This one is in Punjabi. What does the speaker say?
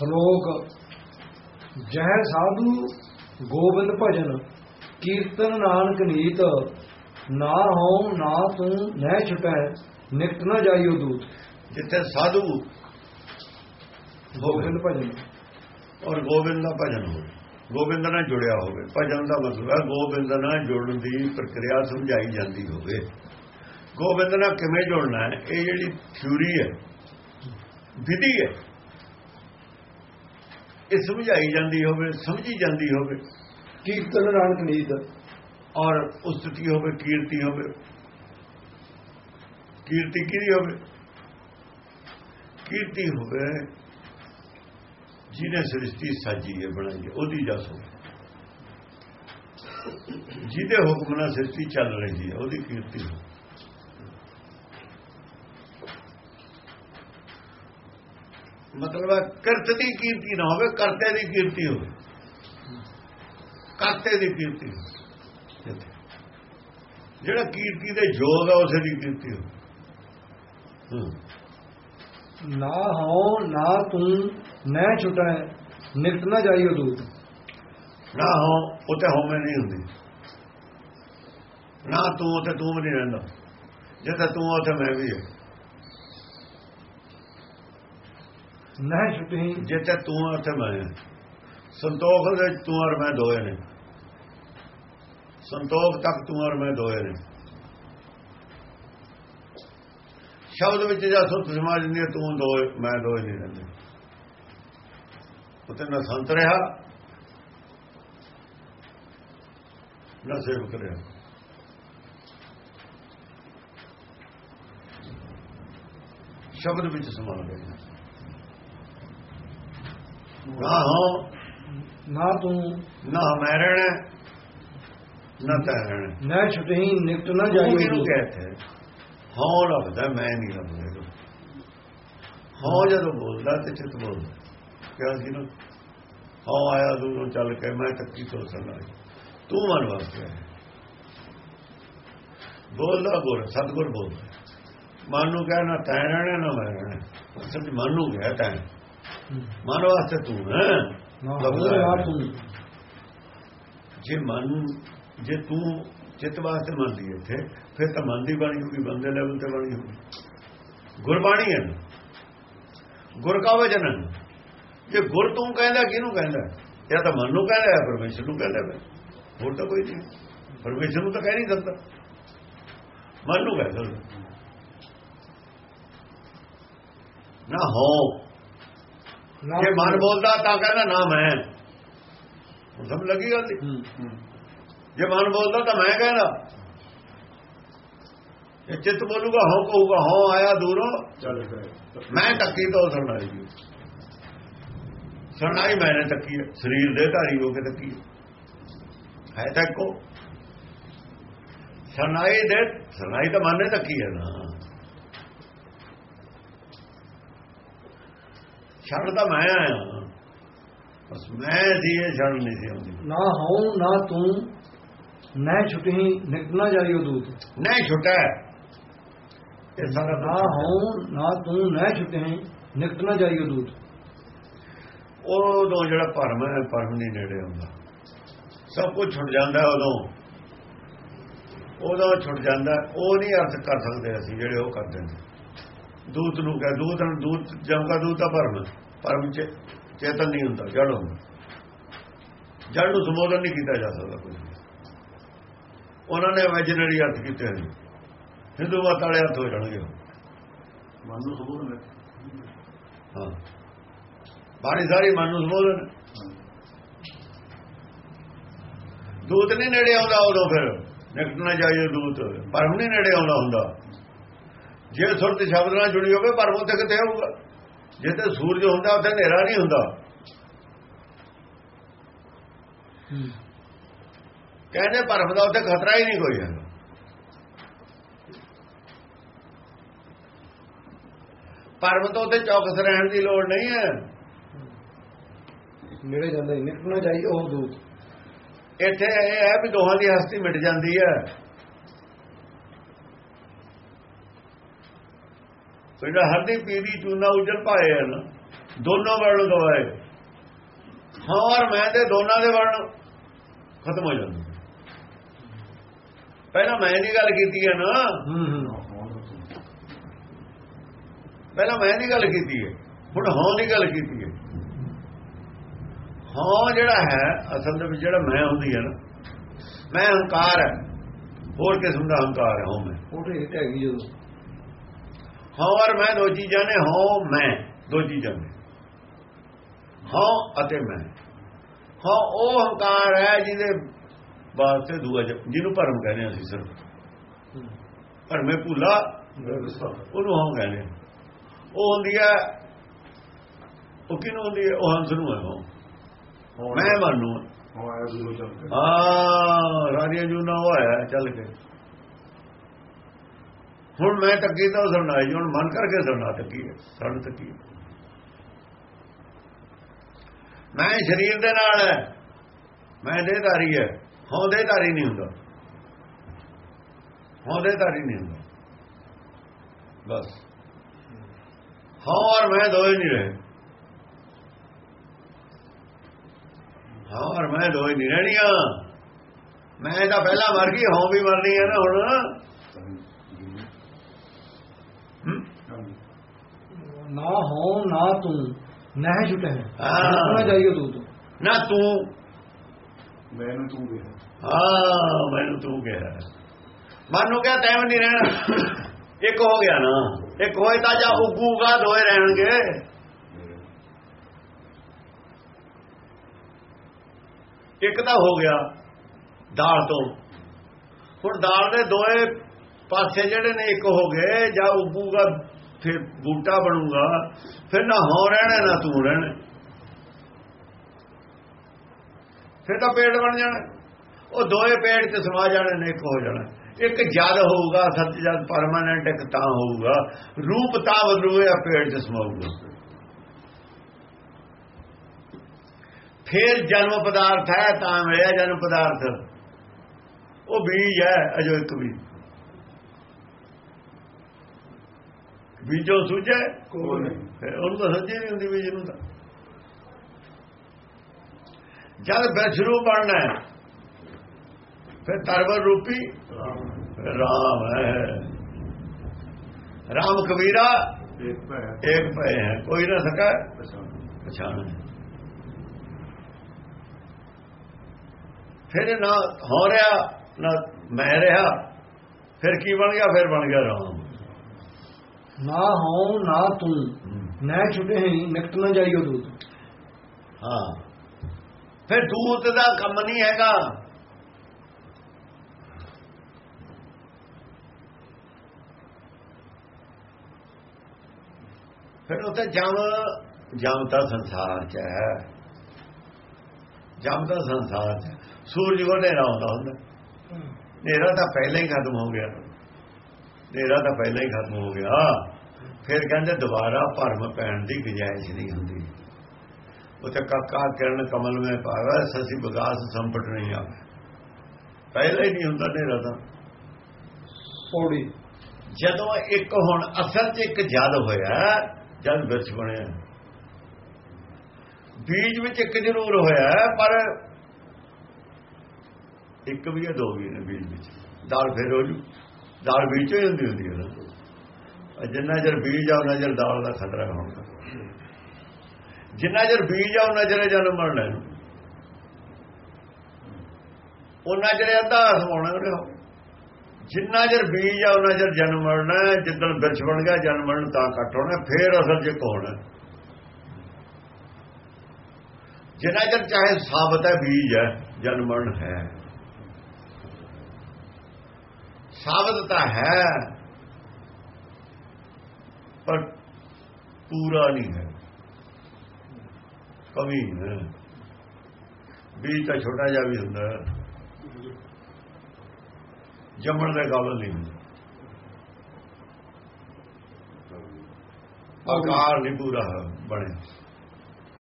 ਸ਼ਲੋਕ ਜਹ ਸਾਧੂ ਗੋਬਿੰਦ ਭਜਨ ਕੀਰਤਨ ਨਾਨਕ ਨੀਤ ਨਾ ਹਉ ਨਾ ਤੂੰ ਨਹਿ ਛੁਟੈ ਨਿਕਟ ਨਾ ਜਾਈਓ ਦੂਤ। ਜਿੱਥੇ ਸਾਧੂ ਗੋਬਿੰਦ ਭਜਨ। ਔਰ ਗੋਬਿੰਦ ਦਾ ਭਜਨ ਹੋਵੇ ਗੋਬਿੰਦ ਨਾਲ ਜੁੜਿਆ ਹੋਵੇ ਭਜਨ ਦਾ ਮਤਲਬ ਹੈ ਗੋਬਿੰਦ ਨਾਲ ਜੁੜਨ ਦੀ ਪ੍ਰਕਿਰਿਆ ਸਮਝਾਈ ਜਾਂਦੀ ਹੋਵੇ। ਗੋਬਿੰਦ ਨਾਲ ਕਿਵੇਂ ਜੁੜਨਾ ਹੈ? ਇਹ ਜਿਹੜੀ ਥਿਊਰੀ ਹੈ ਵਿਧੀ ਹੈ ਇਹ ਸਮਝਾਈ ਜਾਂਦੀ ਹੋਵੇ ਸਮਝੀ ਜਾਂਦੀ ਹੋਵੇ। ਕੀਰਤਨ ਨਾਨਕ ਨੀਤ ਔਰ ਉਸਤਤੀ ਹੋਵੇ ਕੀਰਤੀ ਹੋਵੇ। ਕੀਰਤੀ ਕਿਹਦੀ ਹੋਵੇ? ਕੀਰਤੀ ਹੋਵੇ ਜਿਹਨੇ ਸ੍ਰਿਸ਼ਟੀ ਸਾਜੀ ਹੈ ਬਣਾਈ ਹੈ ਉਹਦੀ ਜਸ ਹੋਵੇ ਜਿਹਦੇ ਹੁਕਮ ਨਾਲ ਸ੍ਰਿਸ਼ਟੀ ਚੱਲ ਰਹੀ ਹੈ ਉਹਦੀ ਕੀਰਤੀ ਹੋਵੇ। ਮਤਲਬ ਹੈ ਕਰਤ ਦੀ ਕੀਰਤੀ ਨਾ ਹੋਵੇ ਕਰਤੇ ਦੀ ਕੀਰਤੀ ਹੋਵੇ। ਕਰਤੇ ਦੀ ਕੀਰਤੀ ਹੋਵੇ। ਜਿਹੜਾ ਕੀਰਤੀ ਦੇ ਯੋਗ ਆ ਉਸੇ ਦੀ ਕੀਰਤੀ ਹੋਵੇ। ਹੂੰ। ਨਾ ਹਉ ਨਾ ਤੂੰ ਨਹਿ ਛੁਟੈ ਨਿਕਟ ਨਾ ਜਾਈਓ ਦੂਤ। ਨਾ ਹੋ ਉਤੇ ਹੋਵੇਂ ਨਹੀਂ ਹੁੰਦੀ। ਨਾ ਤੂੰ ਉਤੇ ਤੂੰ ਵੀ ਨਹੀਂ ਰਹਿੰਦਾ। ਜਿੱਥੇ ਤੂੰ ਉਥੇ ਮੈਂ ਵੀ ਹਾਂ ਨਹਿ। ਛੁਟਹਿ ਜਿੱਥੇ ਤੂੰ ਉਥੇ ਮੈਂ ਸੰਤੋਖ ਦੇ ਤੂੰ ਔਰ ਮੈਂ ਦੋਏ ਨੇ। ਸੰਤੋਖ ਤੱਕ ਤੂੰ ਔਰ ਮੈਂ ਦੋਏ ਨੇ। ਸ਼ਬਦ ਵਿੱਚ ਜਾਂ ਸੁੱਤ ਸਮਾਜ ਨਹੀਂ ਤੂੰ ਦੋਏ, ਮੈਂ ਦੋਏ ਨਹੀਂ ਰਹਿੰਦੇ। ਉਤੇ ਨਾ ਸੰਤ ਰਿਹਾ, ਨਾ ਸੇਵਕ ਰਿਹਾ। ਸ਼ਬਦ ਵਿੱਚ ਸਮਾ ਗਏ ਨਾ ਹੋ। ਨਾ ਤੂੰ। ਨਾ ਮੈਂ ਰਹਿਣਾ ਨਾ ਤੈ ਰਹਿਣਾ ਨਹਿ ਛੁਟਹਿ ਨਿਕਟ ਨਾ ਕਿਹਨੂੰ ਦੂਤ ਕਹਤੇ ਹਾਂ ਲੱਭਦਾ ਮੈਂ ਨਹੀਂ ਲੱਭਦਾ ਹਾਂ ਜਦੋਂ ਬੋਲਦਾ ਤੇ ਚਿੱਤ ਬੋਲਦਾ। ਕਿਹਾ ਸੀ ਨਾ ਹਾਂ ਆਇਆ ਦੂਰੋਂ ਚੱਲ ਕੇ ਮੈਂ ਤੱਕੀ ਤੋਂ ਸੁਣਾ ਤੂੰ ਮਨ ਵਾਸਤੇ ਹੈ ਬੋਲਦਾ ਗੁਰ ਸਤਗੁਰ ਬੋਲਦਾ। ਮਨ ਨੂੰ ਕਹਿਣਾ ਤੈਂ ਰਹਿਣਾ ਨਾ ਮੈਂ ਰਹਿਣਾ ਮਨ ਨੂੰ ਕਹਿ ਤੈਂ। ਮਨ ਵਾਸਤੇ ਤੂੰ ਹੈ? ਜੇ ਮਨ ਜੇ ਤੂੰ ਚਿੱਤ ਵਾਸਤੇ ਮੰਨਦੀ ਹੈ ਇੱਥੇ ਫਿਰ ਤਾਂ ਮਨ ਦੀ ਬਾਣੀ ਹੋਗੀ ਬੰਦੇ ਲੈਵਲ ਤੇ ਬਾਣੀ ਹੋਗੀ ਗੁਰਬਾਣੀ ਹੈ। ਗੁਰ ਕਾ ਵਜਨ ਹੈ। ਜੇ ਗੁਰ ਤੂੰ ਕਹਿੰਦਾ ਕਿਹਨੂੰ ਕਹਿੰਦਾ? ਜਾਂ ਤਾਂ ਮਨ ਨੂੰ ਕਹਿੰਦਾ ਹੈ ਪਰਮੇਸ਼ਰ ਨੂੰ ਕਹਿੰਦਾ ਹੈ। ਹੋਰ ਤਾਂ ਕੋਈ ਨਹੀਂ। ਪਰਮੇਸ਼ਰ ਨੂੰ ਤਾਂ ਕਹਿ ਨਹੀਂ ਸਕਦਾ। ਮਨ ਨੂੰ ਕਹਿ ਸਕਦਾ। ਨਾ ਹੋ। ਜੇ ਮਨ। ਬੋਲਦਾ ਤਾਂ ਕਹਿੰਦਾ ਨਾ ਮੈਂ ਹੁਣ ਸਮਝ ਲੱਗੀ ਗੱਲ ਹੂੰ। ਜੇ ਮਨ ਬੋਲਦਾ ਤਾਂ ਮੈਂ ਕਹਿੰਦਾ। ਇਹ ਚਿੱਤ ਬੋਲੂਗਾ ਹੋ ਕਹੂਗਾ ਹੋ ਆਇਆ ਦੂਰੋਂ। ਚੱਲ ਮੈਂ ਤੱਕੀ ਤੋਂ ਸੁਣਾਈ ਜੀ ਸੁਣਾਈ ਮੈਨੇ ਤੱਕੀ ਹੈ। ਸਰੀਰ ਦੇ ਧਾਰੀ ਹੋ ਕੇ ਤੱਕੀ ਹੈ। ਹੈ ਤਾਂ ਕੋ ਸੁਣਾਈ ਦੇ ਸੁਣਾਈ ਤਾਂ ਮਨ ਨੇ ਤੱਕੀ ਹੈ ਨਾ। ਛੱਡ ਤਾਂ ਮੈਂ ਆਇਆ ਬਸ ਮੈਂ ਸੀ ਇਹ ਛੱਡ ਨਹੀਂ ਸੀ ਆਉਂਦੀ। ਨਾ ਹਉ ਨਾ ਤੂੰ ਨਹਿ ਛੁਟਹਿ ਨਿਕਟ ਨਾ ਜਾਈਓ ਦੂਤ। ਨਹੀਂ ਛੁੱਟਾ ਇਹ ਸਾਰਾ ਨਾ ਹਉ ਨਾ ਤੂੰ ਨਹਿ ਛੁਟਹਿ ਨਿਕਟ ਨਾ ਜਾਈਓ ਦੂਤ। ਉਦੋਂ ਜਿਹੜਾ ਭਰਮ ਹੈ ਭਰਮ ਨਹੀਂ ਨੇੜੇ ਆਉਂਦਾ। ਸਭ ਕੁਝ ਛੁੱਟ ਜਾਂਦਾ ਉਦੋਂ। ਉਦੋਂ ਛੁੱਟ ਜਾਂਦਾ ਉਹ ਨਹੀਂ ਅਰਥ ਕਰ ਸਕਦੇ ਅਸੀਂ ਜਿਹੜੇ ਉਹ ਕਰਦੇ ਨੇ। ਦੂਤ ਨੂੰ ਕਹ ਦੂਤ ਨੂੰ ਦੂਤ ਜਮਕਾ ਦੂਤ ਦਾ ਭਰਮ। ਭਰਮ ਚ ਚੇਤਨ ਨਹੀਂ ਹੁੰਦਾ ਜੜ ਹੁੰਦਾ। ਜੜ ਨੂੰ ਸੰਬੋਧਨ ਨਹੀਂ ਕੀਤਾ ਜਾ ਸਕਦਾ ਕੋਈ ਉਹਨਾਂ ਨੇ ਇਮੇਜਿਨਰੀ ਅਰਥ ਕੀਤੇ ਨੇ। ਹਿੰਦੂ ਮਤ ਵਾਲੇ ਅਰਥ ਹੋ ਜਾਣਗੇ। ਮਨ ਨੂੰ ਸਬੂਤ ਹੈ। ਬਾਣੀ ਸਾਰੀ ਮਨ ਨੂੰ ਸੰਬੋਧਨ। ਦੂਤ ਨਹੀਂ ਨੇੜੇ ਆਉਂਦਾ ਉਦੋਂ ਫਿਰ। ਨਿਕਟ ਨਾ ਜਾਈਏ ਦੂਤ। ਪਰਮ ਨਹੀਂ ਨੇੜੇ ਆਉਂਦਾ ਹੁੰਦਾ। ਜੇ ਸੁਰਤ ਸ਼ਬਦ ਨਾਲ ਜੁੜੀ ਹੋਵੇ ਪਰਮ ਉੱਥੇ ਕਿੱਥੇ ਆਊਗਾ ਜੇ ਤੇ ਸੂਰਜ ਹੁੰਦਾ ਉੱਥੇ ਹਨੇਰਾ ਨਹੀਂ ਹੁੰਦਾ। ਕਹਿੰਦੇ ਪਰਮ ਦਾ ਉੱਥੇ ਖਤਰਾ ਹੀ ਨਹੀਂ ਕੋਈ ਹੈਗਾ। ਪਰਮ ਤੋਂ ਉੱਥੇ ਚੌਕਸ ਰਹਿਣ ਦੀ ਲੋੜ ਨਹੀਂ ਹੈ। ਨੇੜੇ ਜਾਂਦਾ ਹੀ, ਨਿਕਟ ਨਾ ਜਾਈਓ ਉਹ ਦੂਤ ਇੱਥੇ ਇਹ ਹੈ ਵੀ ਦੋਹਾਂ ਦੀ ਹਸਤੀ ਮਿਟ ਜਾਂਦੀ ਹੈ। ਜਿਹੜਾ ਹਰਦੀ ਪੀਰੀ ਚੂਨਾ ਉਜਲ ਪਾਏ ਹੈ ਨਾ ਦੋਨੋਂ ਵਰਣ ਗਵਾਏ। ਹਾਂ ਔਰ ਮੈਂ ਤੇ ਦੋਨਾਂ ਦੇ ਵਰਣ ਖਤਮ ਹੋ ਜਾਂਦੇ। ਪਹਿਲਾਂ ਮੈਂ ਦੀ ਗੱਲ ਕੀਤੀ ਹੈ ਨਾ। ਪਹਿਲਾਂ ਮੈਂ ਦੀ ਗੱਲ ਕੀਤੀ ਹੈ ਹੁਣ ਹਾਂ ਦੀ ਗੱਲ ਕੀਤੀ ਹੈ। ਹਾਂ ਜਿਹੜਾ ਹੈ ਅਸਲ ਦੇ ਵਿੱਚ ਜਿਹੜਾ ਮੈਂ ਹੁੰਦੀ ਹੈ ਨਾ ਮੈਂ ਹੰਕਾਰ ਹੈ। ਹੋਰ ਕਿਸਮ ਦਾ ਹੰਕਾਰ ਹੈ ਹਾਂ ਮੈਂ। ਉਹ ਢੇਟ ਹੈਗੀ ਜਦੋਂ ਹਾਂ ਔਰ ਮੈਂ ਦੋ ਚੀਜ਼ਾਂ ਨੇ ਹਾਂ ਮੈਂ। ਦੋ ਚੀਜ਼ਾਂ ਨੇ ਹਾਂ ਅਤੇ ਮੈਂ। ਹਾਂ ਉਹ ਹੰਕਾਰ ਹੈ ਜਿਹਦੇ ਵਾਸਤੇ ਦੂਆ ਜ- ਜਿਹਨੂੰ ਭਰਮ ਕਹਿੰਦੇ ਅਸੀਂ ਸਿਰਫ। ਭਰਮੇ ਭੁੱਲਾ ਉਹਨੂੰ ਹਾਂ ਕਹਿੰਦੇ। ਉਹ ਹੁੰਦੀ ਹੈ ਉਹ ਕਿਹਨੂੰ ਹੁੰਦੀ ਹੈ? ਉਹ ਹੰਸ ਨੂੰ ਹੈ ਉਹ ਮੈਂ ਮੰਨੂ ਹਾਂ ਹਾਂ ਰਾਜੀਆਂ ਜੂਨਾ ਹੋਇਆ ਚੱਲ ਕੇ। ਹੁਣ ਮੈਂ ਤੱਕੀ ਤਾਂ ਸੁਣਾਈ ਹੁਣ ਮਨ ਕਰਕੇ ਸੁਣਾ ਤੱਕੀ ਹੈ ਸਣ ਤੱਕੀ ਹੈ। ਮੈਂ ਸਰੀਰ ਦੇ ਨਾਲ ਹੈ, ਮੈਂ ਦੇਹਧਾਰੀ ਹੈ ਹਾਂ ਦੇਹਧਾਰੀ ਨਹੀਂ ਹੁੰਦਾ। ਹਾਂ ਦੇਹਧਾਰੀ ਨਹੀਂ ਹੁੰਦਾ। ਬਸ। ਹਾਂ, ਔਰ ਮੈਂ ਦੋਏ ਨਹੀਂ ਰਹੇ। ਹਾਂ, ਔਰ ਮੈਂ ਦੋਏ ਨਹੀਂ ਰਹਿਣੀਆਂ। ਮੈਂ ਤਾਂ ਪਹਿਲਾਂ ਮਰ ਗਈ ਹਾਂ ਵੀ ਮਰਨੀ ਹੈ ਨਾ ਹੁਣ। ਨਾ ਹੋ ਨਾ ਤੂੰ ਨਹਿ ਛੁਟੇ ਹਾਂ। ਨਾ ਜਾਈਓ ਤੂੰ ਤੋਂ ਨਾ ਤੂੰ। ਮੈਨੂੰ ਤੂੰ ਗਿਆ ਹਾਂ ਮੈਨੂੰ ਤੂੰ ਕਿਹਾ। ਮਨ ਨੂੰ ਕਿਹਾ ਤੈਨੂੰ ਨਹੀਂ ਰਹਿਣਾ। ਇੱਕ ਹੋ ਗਿਆ ਨਾ। ਇੱਕ ਹੋਏ ਤਾਂ ਜਾਂ ਉੱਗੂਗਾ ਦੋਏ ਰਹਿਣਗੇ। ਇੱਕ ਤਾਂ ਹੋ ਗਿਆ ਦਾਲ ਤੋਂ। ਹੁਣ ਦਾਲ ਦੇ ਦੋਏ ਪਾਸੇ ਜਿਹੜੇ ਨੇ ਇੱਕ ਹੋ ਗਏ ਜਾਂ ਉੱਗੂਗਾ ਫਿਰ ਬੂਟਾ ਬਣੂਗਾ, ਫਿਰ ਨਾ ਹੋ ਰਹਿਣਾ, ਨਾ ਤੂੰ ਰਹਿਣਾ। ਫਿਰ ਤਾਂ ਪੇੜ ਬਣ ਜਾਣਾ। ਉਹ ਦੋਏ ਪੇੜ ਚ ਸਮਾ ਜਾਣੇ, ਨੇ ਇੱਕ ਹੋ ਜਾਣਾ। ਇੱਕ ਜਦ ਹੋਊਗਾ, ਸੱਚ ਜਦ ਪਰਮਾਨੈਂਟ ਇੱਕ ਤਾਂ ਹੋਊਗਾ। ਰੂਪ ਤਾਂ ਬਦਲੂਗਾ ਪੇੜ ਚ ਸਮਾਊਗਾ। ਫਿਰ ਜਨਮ ਪਦਾਰਥ ਹੈ, ਤਾਂ ਮਿਲਿਆ ਜਨਮ ਪਦਾਰਥ। ਉਹ ਬੀਜ ਹੈ, ਅਜੋ ਇੱਕ ਬੀਜ। ਬੀਜੋ ਸੁਝੇ? ਕੋਈ ਨਹੀਂ। ਫਿਰ ਉਹਨੂੰ ਤਾਂ ਸੱਚੀ ਨਹੀਂ ਹੁੰਦੀ ਬੀਜ ਨੂੰ ਤਾਂ। ਜਦ ਬਸ਼ਰੂ ਬਣਨਾ ਹੈ ਫਿਰ ਤਰਵਰ ਰੂਪੀ ਰਾਮ ਹੈ। ਰਾਮ ਕਬੀਰਾ ਇੱਕ ਪਏ ਹੈ। ਕੋਈ ਨਾ ਸਕਾ। ਪਛਾਣ। ਫਿਰ ਨਾ ਹੋ ਰਿਹਾ ਨਾ ਮੈਂ ਰਿਹਾ ਫਿਰ ਕੀ ਬਣ ਗਿਆ? ਫਿਰ ਬਣ ਗਿਆ ਰਾਮ। ਨਾ ਹੋ ਨਾ ਤੂੰ ਨਹਿ ਛੁਟੇ ਨਿਕਟ ਨਾ ਜਾਈਓ ਤੂੰ ਤੋਂ ਹਾਂ। ਫਿਰ ਦੂਤ ਦਾ ਕੰਮ ਨਹੀਂ ਹੈਗਾ। ਫਿਰ ਉੱਥੇ ਜਮ ਜਮ ਤਾਂ ਸੰਸਾਰ ਚ ਹੈ। ਜਮ ਤਾਂ ਸੰਸਾਰ ਚ ਹੈ। ਸੂਰਜ ਕੋ ਹਨੇਰਾ ਹੁੰਦਾ। ਹੁੰਦਾ ਹਨੇਰਾ ਤਾਂ ਪਹਿਲਾਂ ਹੀ ਖਤਮ ਹੋ ਗਿਆ। ਹਨੇਰਾ ਤਾਂ ਪਹਿਲਾਂ ਹੀ ਖਤਮ ਹੋ ਗਿਆ। ਫਿਰ ਕਹਿੰਦੇ ਦੁਬਾਰਾ ਭਰਮ ਪੈਣ ਦੀ ਗੁੰਜਾਇਸ਼ ਨਹੀਂ ਹੁੰਦੀ। ਉਤੇ ਕਾਕਾ ਕਿਰਨ ਕਮਲ में ਪਾਵਾ ਸਸੀ ਵਿਕਾਸ ਸੰਪਟ ਨਹੀਂ ਆਵੇ ਪਹਿਲਾਂ ਹੀ ਨਹੀਂ ਹੁੰਦਾ ਹਨੇਰਾ ਤਾਂ। ਪੌੜੀ। ਜਦੋਂ ਇੱਕ ਹੁਣ ਅਸਲ 'ਚ ਇੱਕ ਜਦ ਹੋਇਆ ਜਦ ਵਿੱਚ ਬਣਿਆ। ਬੀਜ ਵਿੱਚ ਇੱਕ ਜ਼ਰੂਰ ਹੋਇਆ ਪਰ ਇੱਕ ਵੀ ਦੋ ਵੀ ਨੇ ਬੀਜ ਵਿੱਚ। ਦਾਲ ਫੇਰ ਹੋ ਜੂ। ਦਾਲ ਵਿੱਚ ਹੀ ਹੁੰਦੀ ਹੁੰਦੀ ਹੈ ਨਾ। ਜਿੰਨਾ ਜਰ ਬੀਜ ਆ, ਉਹਨਾਂ ਜਰ ਦਾਲ ਦਾ ਖਤਰਾ ਹੋਣਾ ਜਿੰਨਾ ਜਰ ਬੀਜ ਆ, ਉਹਨਾਂ ਜਰ ਜਨਮ ਮਰਨਾ ਹੈ। ਉਹਨਾਂ ਜਰ ਅੱਧਾ ਸਮਾਉਣਾ ਉਹਨੇ ਜਿੰਨਾ ਜਰ ਬੀਜ ਆ, ਉਹਨਾਂ ਜਰ ਜਨਮ ਮਰਨਾ ਜਿੱਦਣ ਬਿਰਛ ਬਣ ਗਿਆ, ਜਨਮ ਮਰਨ ਤਾਂ ਕੱਟ ਹੋਣਾ, ਫੇਰ ਅਸਲ ਚ ਹੋਣਾ। ਜਿੰਨਾ ਜਰ ਚਾਹੇ ਸਾਬਤ ਹੈ, ਬੀਜ ਹੈ, ਜਨਮ ਮਰਨ ਹੈ। ਸਾਬਤ ਤਾਂ ਹੈ। ਪਰ ਪੂਰਾ ਨਹੀਂ ਹੈ। ਕਮੀ ਹੈ। ਬੀਜ ਤਾਂ ਛੋਟਾ ਜਿਹਾ ਵੀ ਹੁੰਦਾ। ਹੈ ਜੰਮਣ ਦੇ ਕਾਬਲ ਨਹੀਂ ਹੁੰਦਾ। ਆਕਾਰ ਨਹੀਂ ਪੂਰਾ ਬਣਿਆ